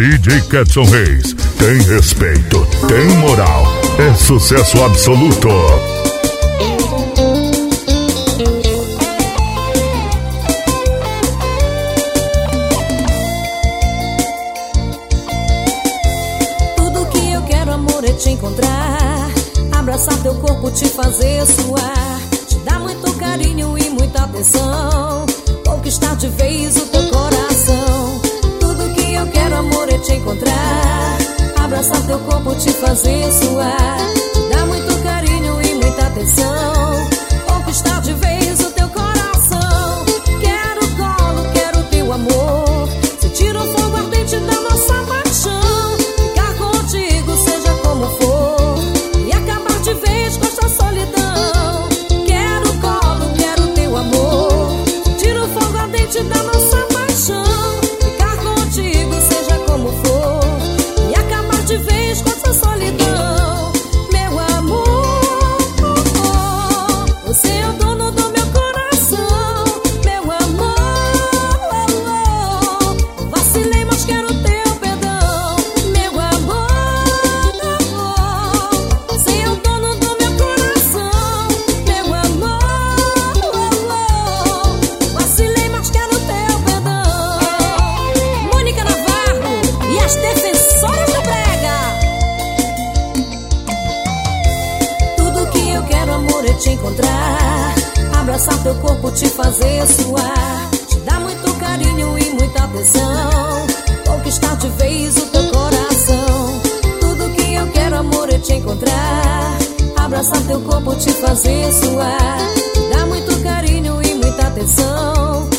DJ Ketson Reis. Tem respeito, tem moral. É sucesso absoluto. Tudo que eu quero, amor, é te encontrar. Abraçar teu corpo, te fazer suar. Te dar muito carinho e muita atenção. Conquistar de Abraçar teu corpo, te fazer suar. Te muito carinho e muita atenção. Te dar muito carinho e muita atenção. Conquistar de vez o Abraçar teu corpo, te fazer suar. Te dar muito carinho e muita atenção.